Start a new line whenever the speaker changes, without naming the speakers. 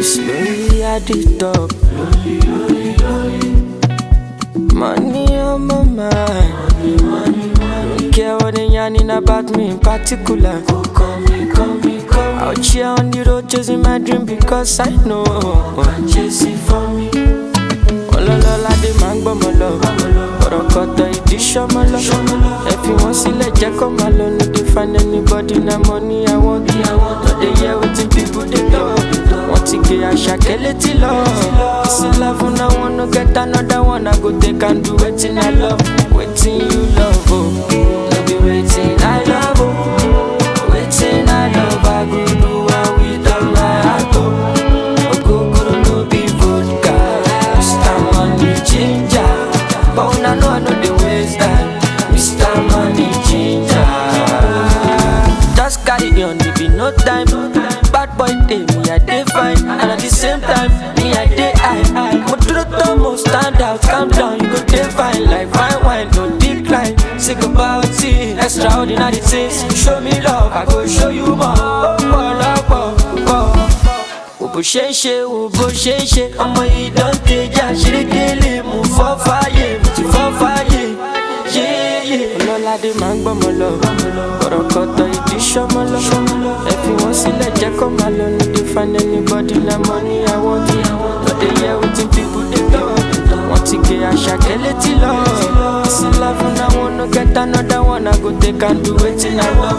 It's lonely at the top. Money on my mind. Don't care what they yarning about me in particular. Call me, call me. Out here on the road chasing my dream because I know. Chasing for me. ọlọ́lọ́lá dé máa ń gbọ́mọ lọ ọ̀rọ̀ kọ̀tọ̀ ìdí ṣọ́mọ lọ ẹ fi wọ́n sílẹ̀ jẹ́ kó máa lọ no dey find anybody na money I want àṣàkẹ́ létí lọ sí love na one no get another one I go take and do wetin oh. I love oh. wetin you love o no be wetin I love o wetin I love I go do am with all my heart oh. o. Ogogoro no be vodka. Mr. Money Ginger. But una know I know the waste time. Mr. Money Ginger. Just carry on, it be no time. Boy day, me I dey fine. And at the same time, me I dey high. Moduro tomo stand out, calm down, you go dey fine. Like fine wine, no decline. Sick about it, extraordinary things. Show me love, I go show you more. Oh, oh, oh, oh. Wo bó ṣe ń ṣe wo bó ṣe ń ṣe ọmọ yìí dán tẹjà ṣerékélé mú fọ́ fáyé mo ti fọ́ fáyé yéyé. ọlọ́ládé máa ń gbọ́mọ lọ ọ̀rọ̀ kọ̀tọ̀ ìdí ṣọ́mọ lọ fi wọ́n sílẹ̀ jẹ́ kó máa lọ no dey find anybody na money I want. It. no dey hear wetin people dey talk wọ́n ti gé àṣàkẹ́ létí lọ sí love. Na one no get another one. I go take and do it wetin I love